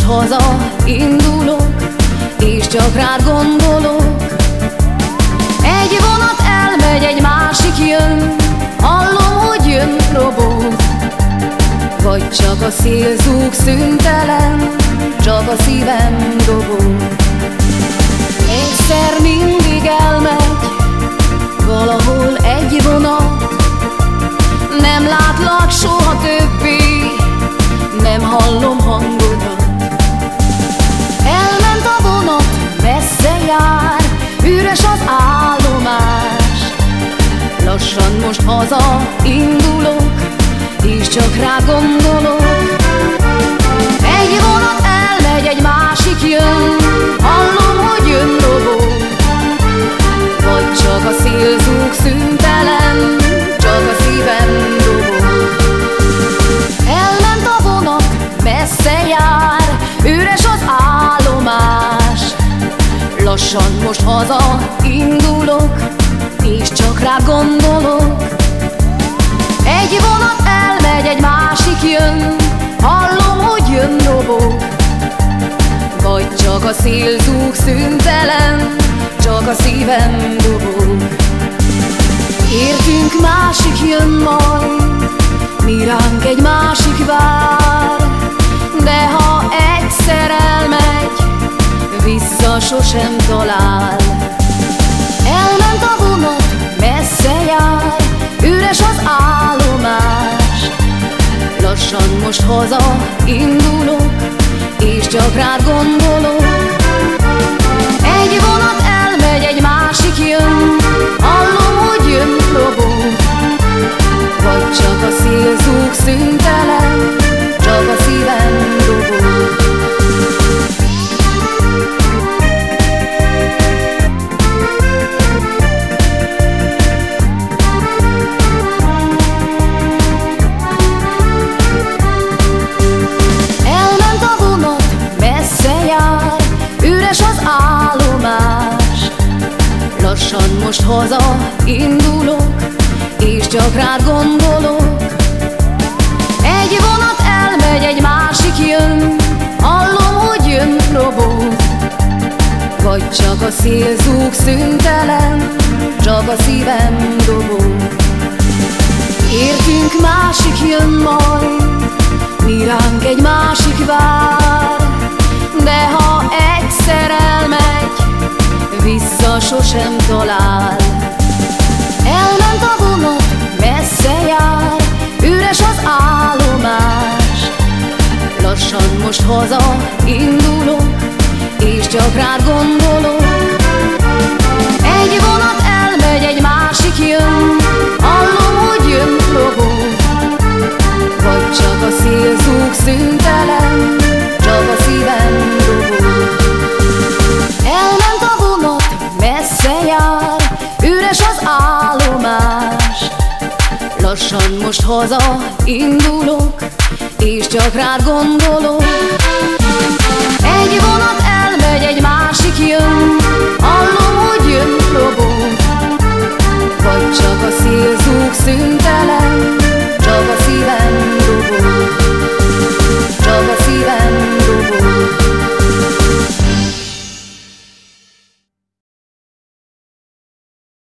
haza indulok, és csak rád gondolok. Egy vonat elmegy, egy másik jön, hallom, hogy jön robog. Vagy csak a szél zúg szüntelen, csak a szívem dobog. Egyszer mindig elmegy, valahol egy vonat, nem látlak soha többé, nem hallom hangodat. Csak rá gondolok. Egy vonat elmegy, egy másik jön, hallom, hogy jön robó. Vagy csak a szél zúg szüntelen, csak a szívem dobog. Elment a vonat, messze jár, üres az állomás. Lassan most haza indulok, és csak rá gondolok. Egy vonat elmegy, egy másik jön, hallom, hogy jön robog. Vagy csak a szél zúg szüntelen, csak a szívem dobog. Értünk másik jön majd, mi ránk egy másik vár, de ha egyszer elmegy, vissza sosem talál. Most haza indulok, Lassan most haza indulok, és csak rád gondolok. Egy vonat elmegy, egy másik jön, hallom, hogy jön robog. Vagy csak a szél zúg szüntelen, csak a szívem dobog. Értünk másik jön majd, mi ránk egy másik vár, haza indulok, és csak rád gondolok. Egy vonat elmegy, egy másik jön, hallom, hogy jön robog. Vagy csak a szél zúg szüntelen, csak a szívem dobog. Elment a vonat, messze jár, üres az állomás. Lassan most haza indulok, és csak rád gondolok.